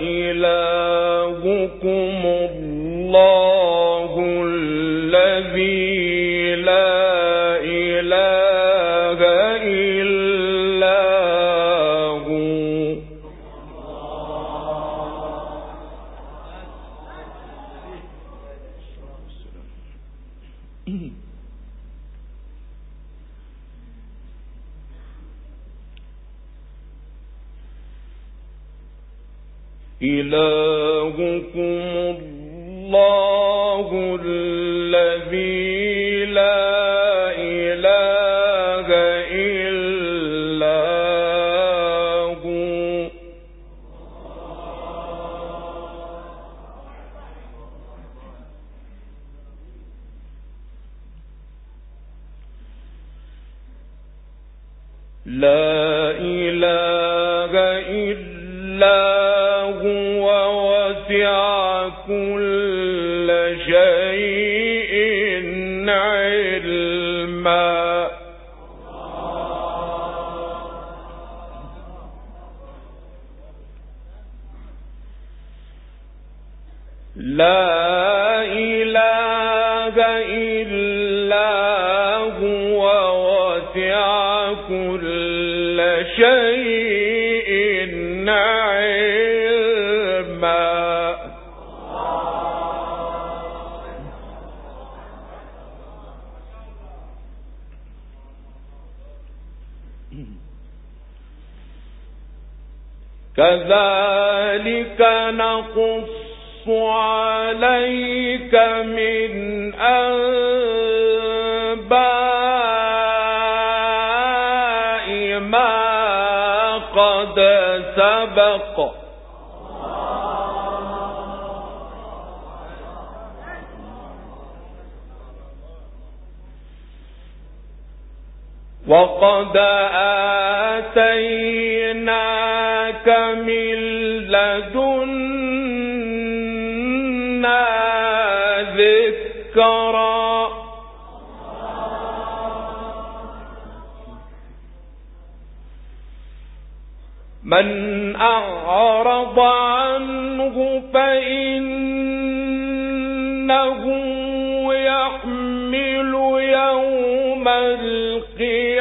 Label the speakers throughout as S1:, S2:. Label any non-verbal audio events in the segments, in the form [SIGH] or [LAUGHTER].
S1: إلهكم لا إله إلا هو وسع كل شيء علما. كذلك عليك من أنباء ما قد سبق. وقد آتيناك من لدنا ذكرا من أعرض عنه فإنه يحمل يوم القيامة.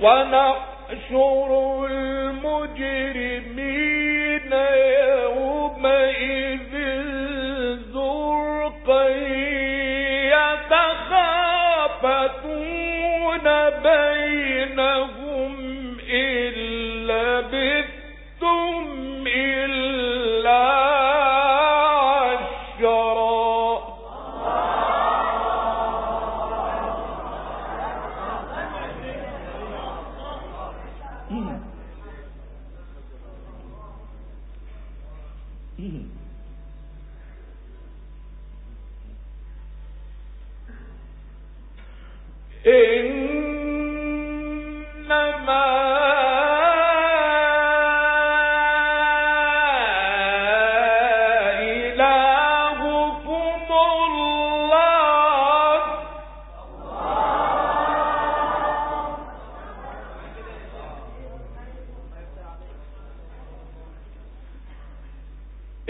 S1: ونحشر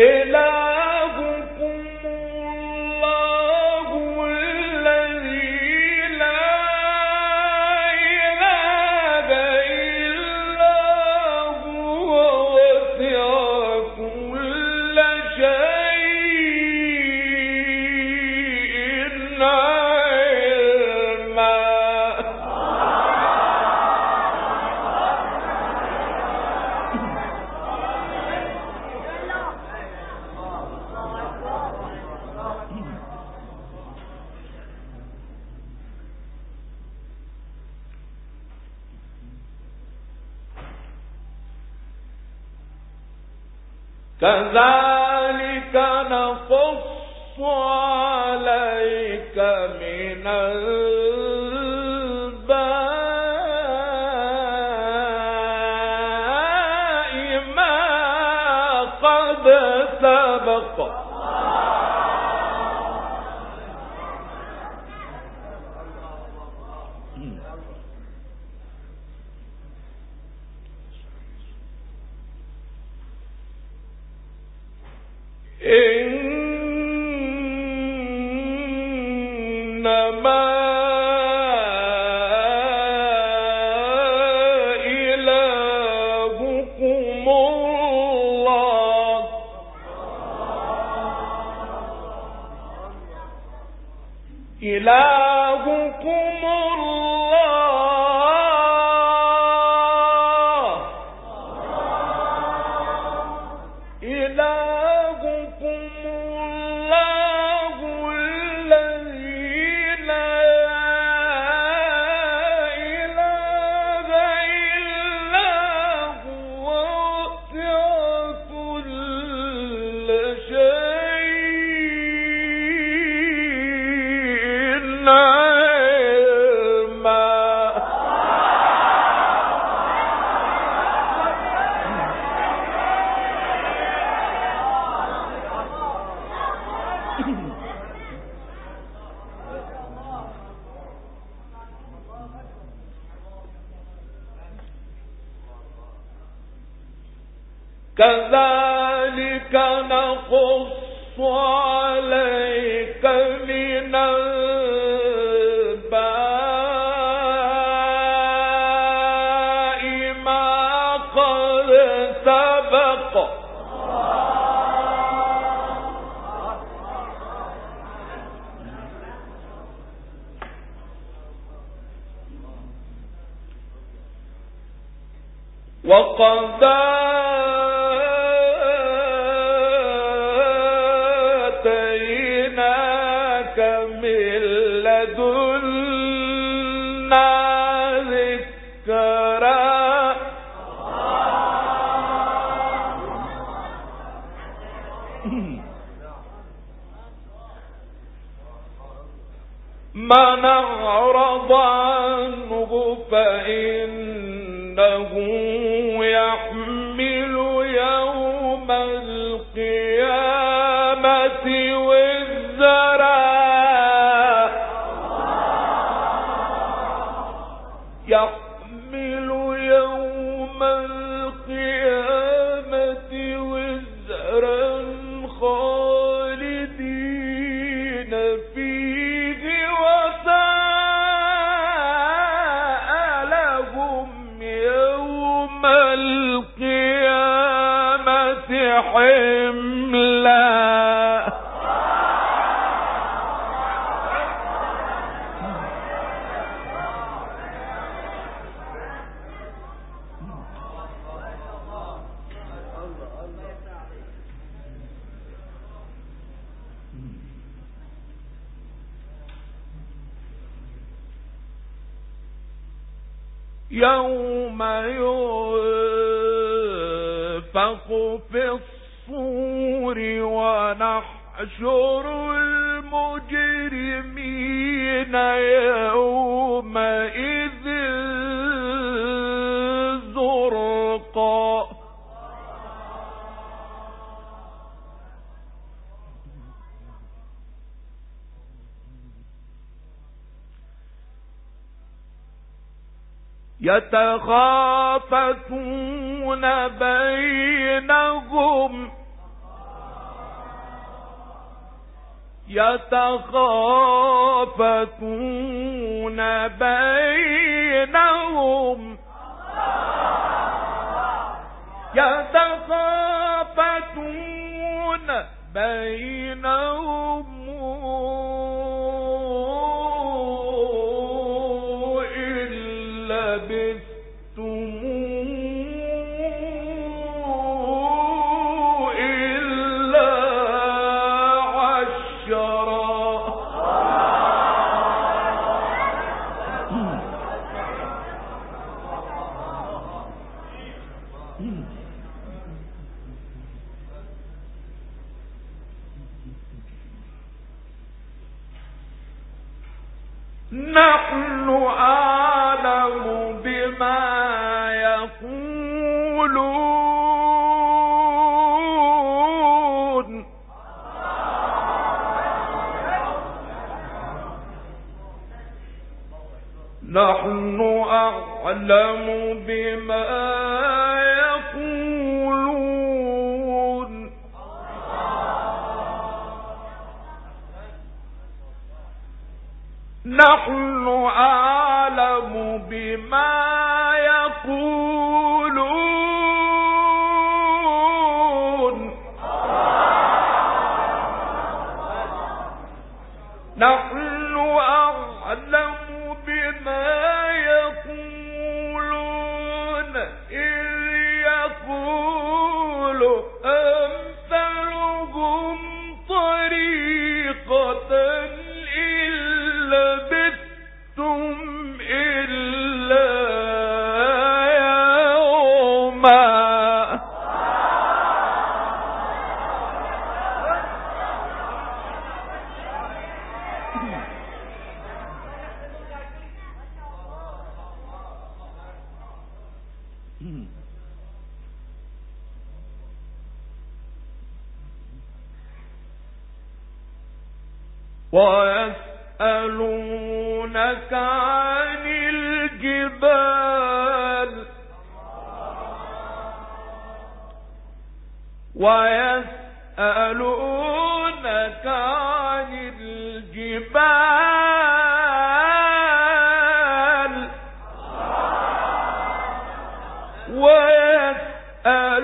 S1: El كذلك نقص يوم ونحشر المجرمين يومئذ زرقا. يتخافتون بينهم يتخافتون بينهم. يتخافتون بينهم. أعلم بما يقولون. نحن أعلم بما يقولون.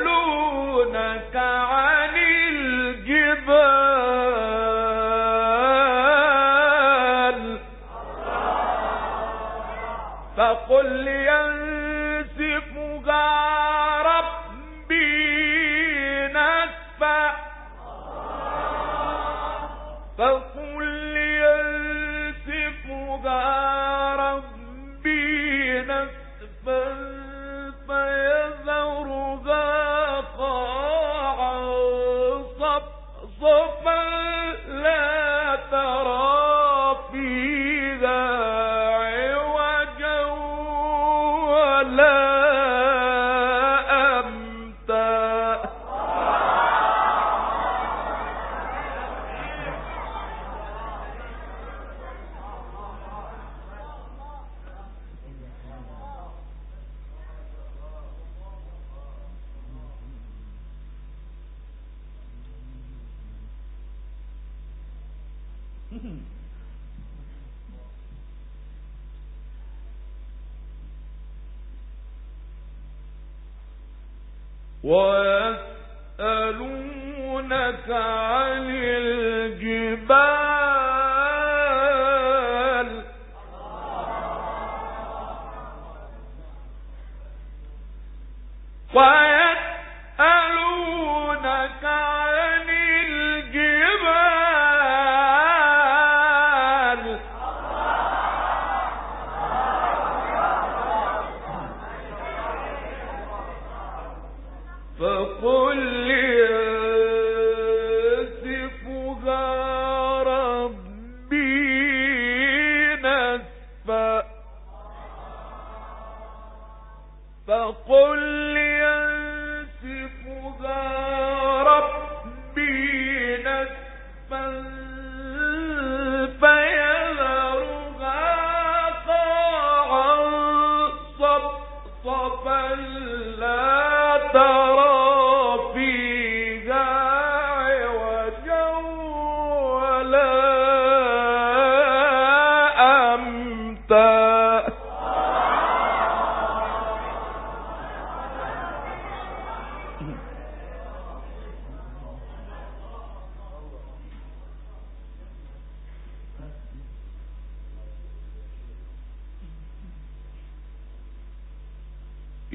S1: ويسألونك يسألونك عن الجنة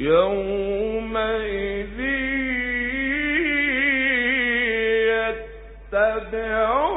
S1: يومئذ يتبعون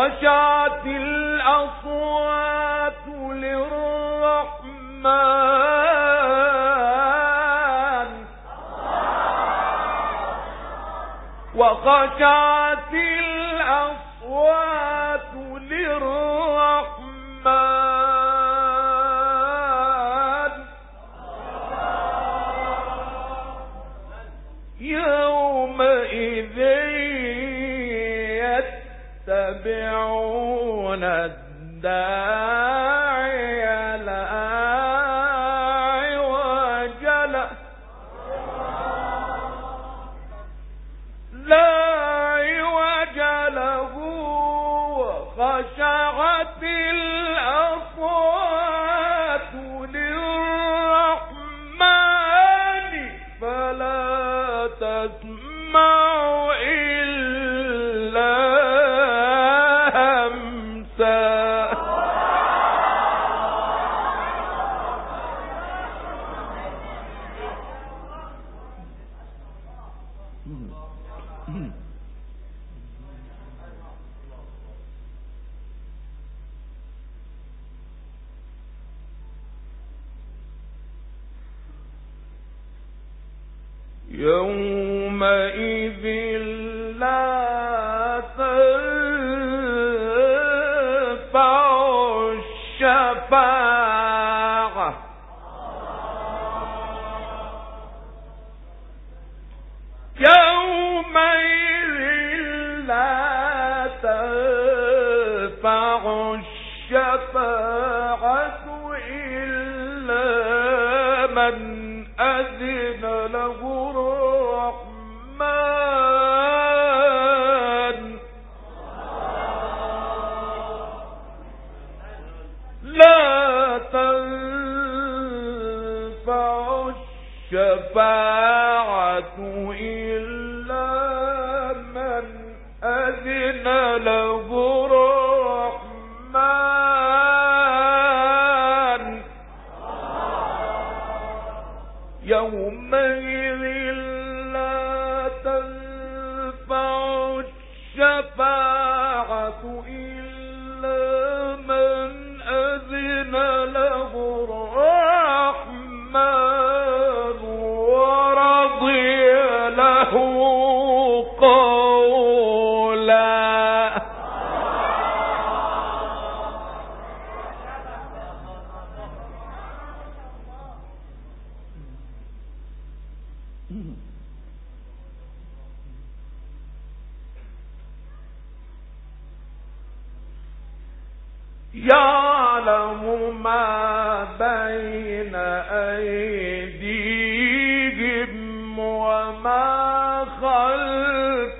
S1: وخشعت الأصوات للرحمن. وخشعت يتبعون الداعي. تنفع يعلم ما بين أيديهم وما خلفهم.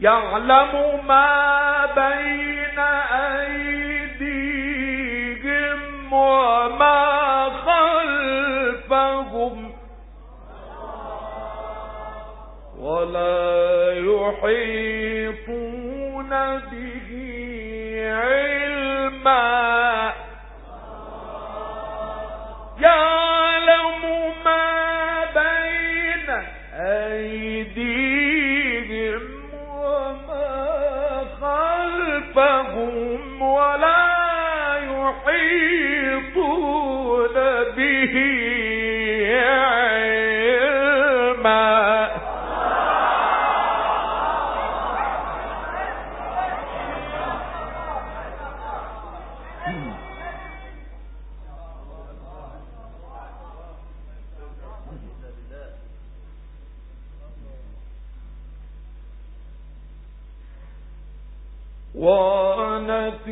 S1: يعلم ما بين أيديهم وما ولا يحيطون به علما. يعلم ما بين أيديهم وما خلفهم ولا يحيطون وانت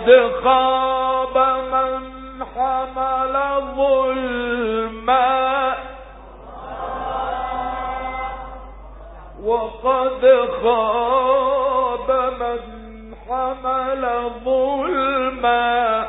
S1: وقد خاب من حمل ظلما وقد خاب من حمل ظلما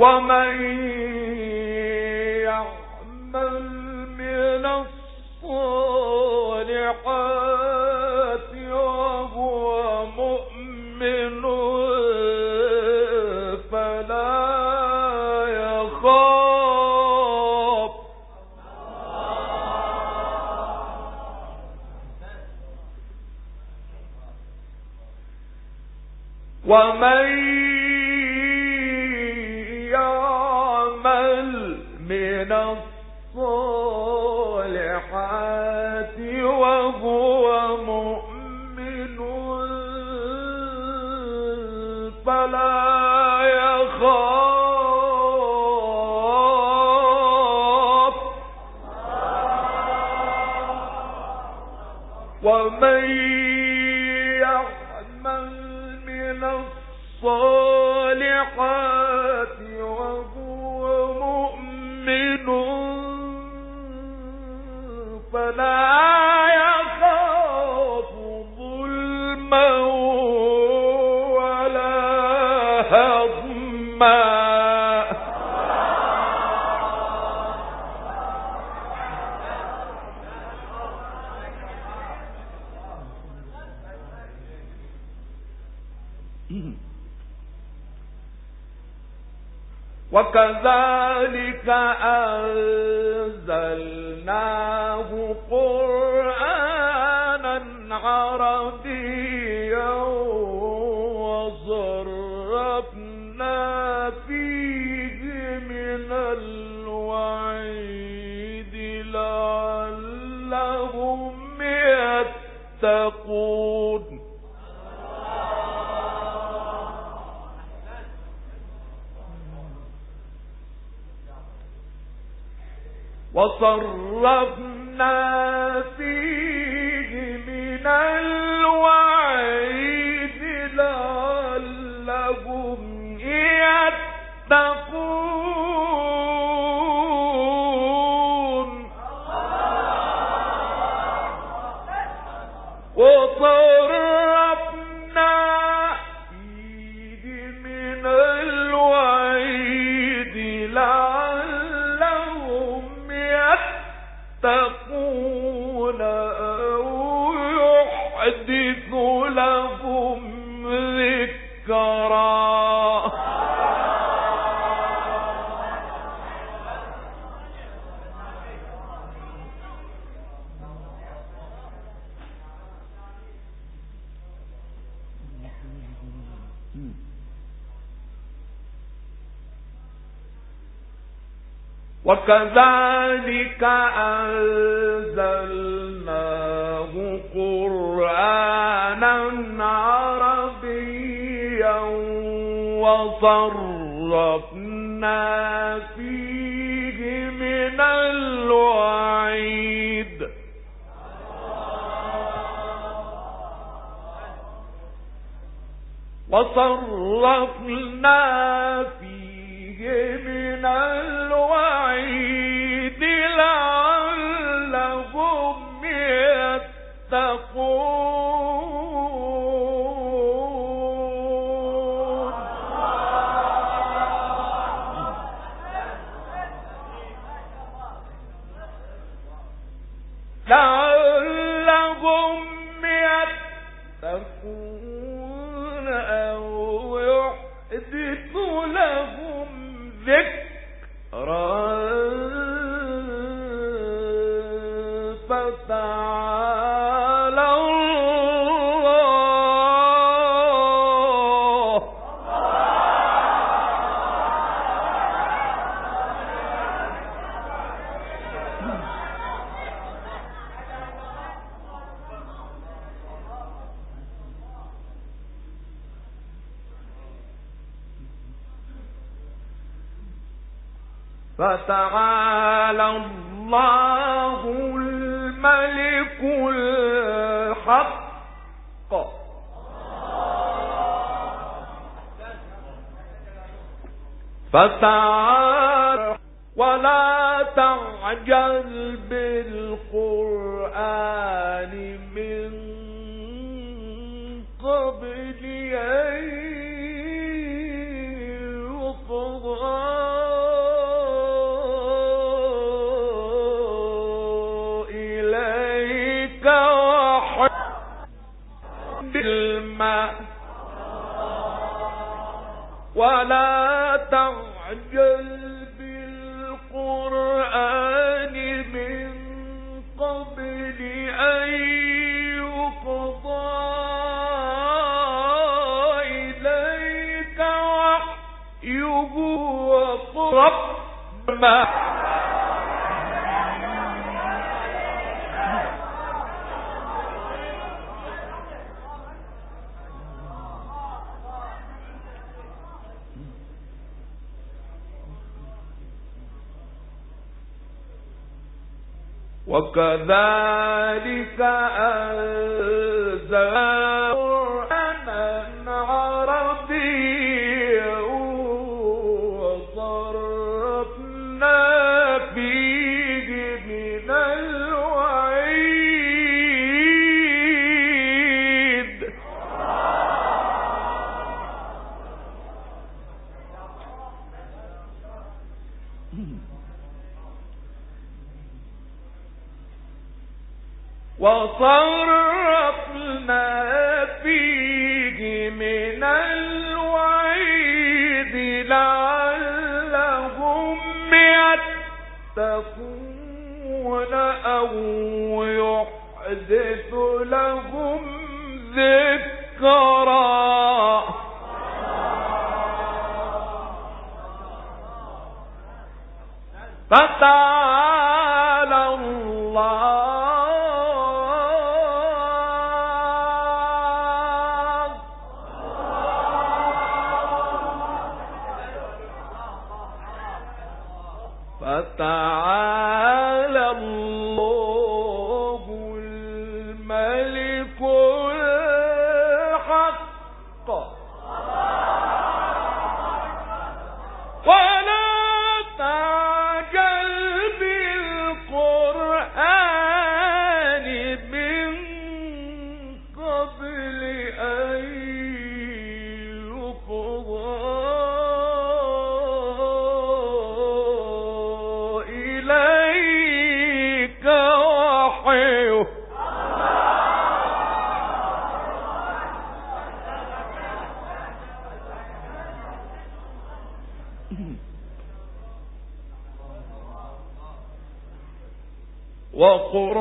S1: ومن يعمل من الصالحات وهو مؤمن فلا يخاف. وكذلك أنزلناه قرآنا عربيا وصرفنا وكذلك أنزلناه قرآنا عربيا وصرفنا فيه من الوعيد. وصرفنا فتعالى ولا تعجل بالقرآن من قبل أن إليك ولا تعجل بالقرآن من قبل أن يقضى إليك وحيه وقل رب وكذلك أنزل يتقون أو يحدث لهم ذكرا. فتعالى [LAUGHS] وقل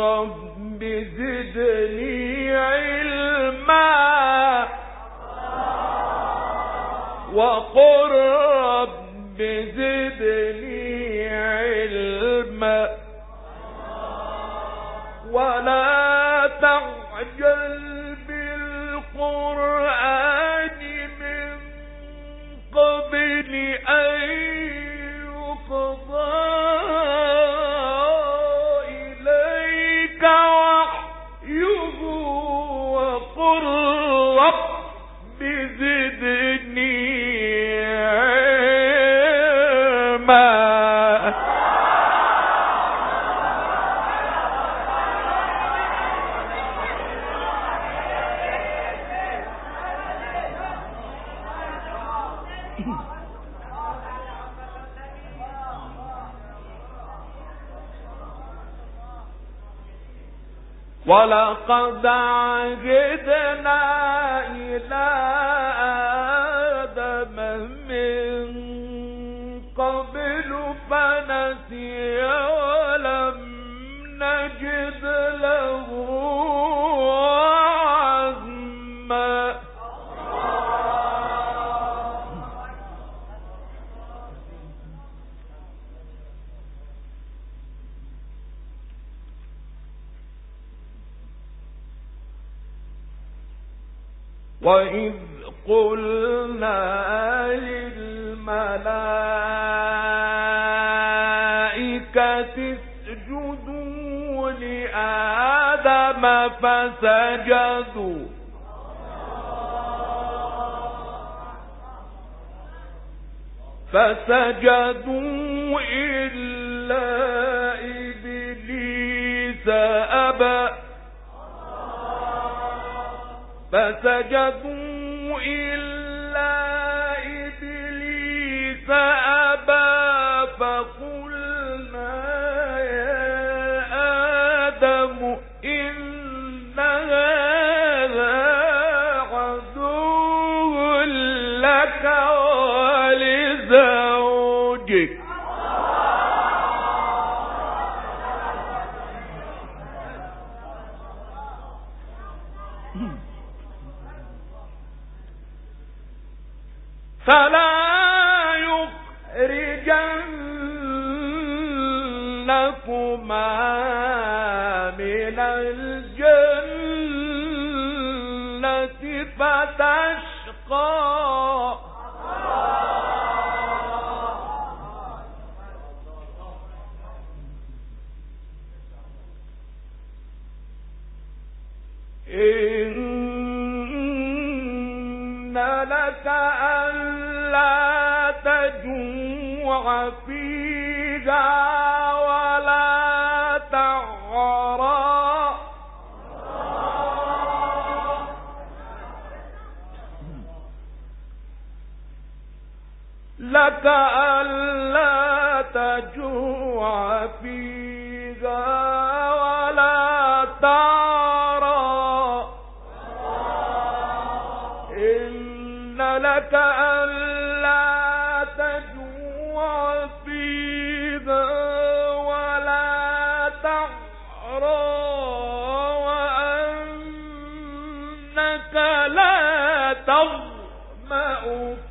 S1: رب زدني علما. رب زدني ولقد عهدنا إلى وإذ [LAUGHS] فلا يخرجنكما من الجنة فتشقى لك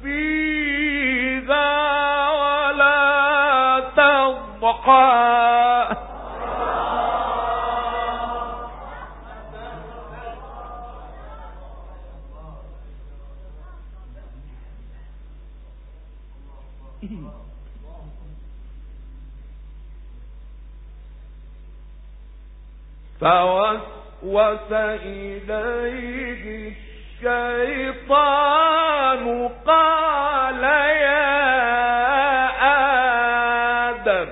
S1: فيها ولا تضحى فوسوس إليه الشيطان قال يا آدم.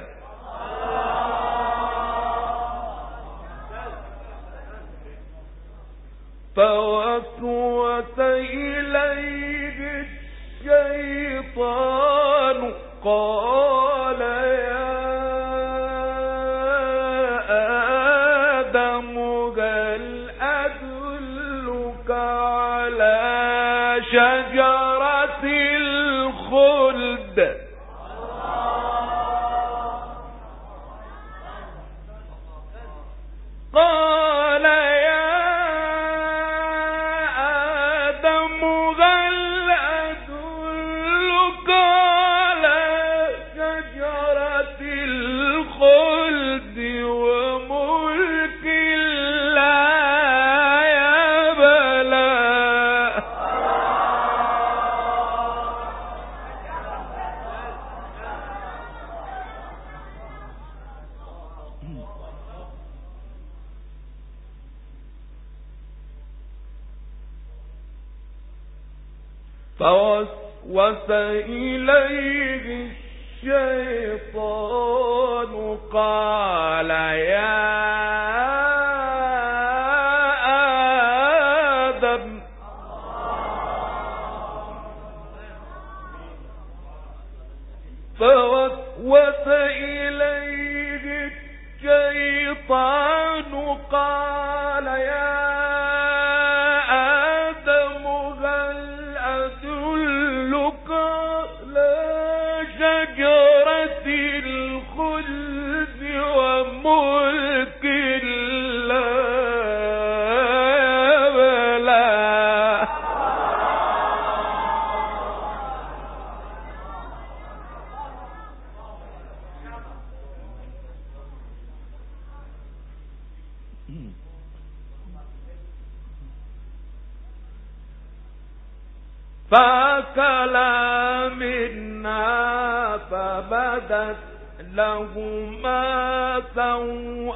S1: فوسوس إليه الشيطان قال فأكلا منها فبدت لهما سوآتهما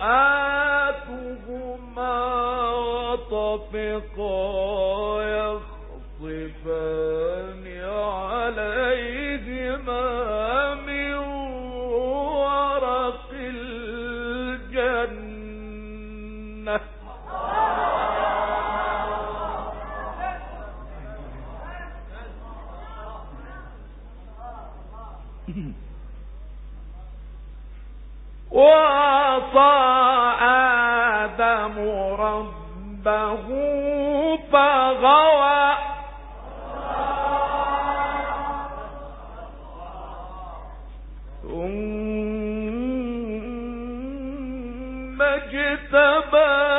S1: وطفقا يخصفان ثم اجتباه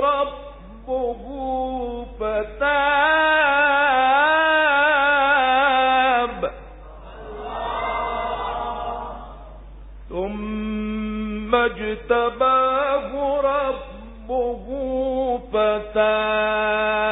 S1: ربه فتاب. ثم اجتباه ربه فتاب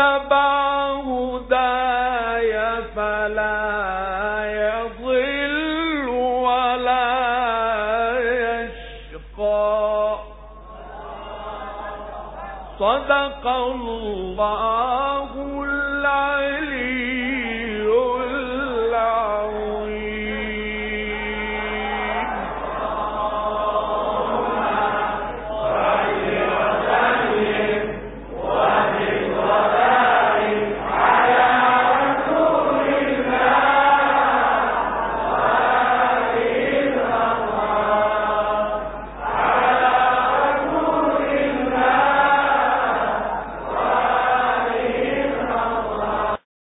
S1: اتبع هداي فلا يضل ولا يشقى. صدق الله.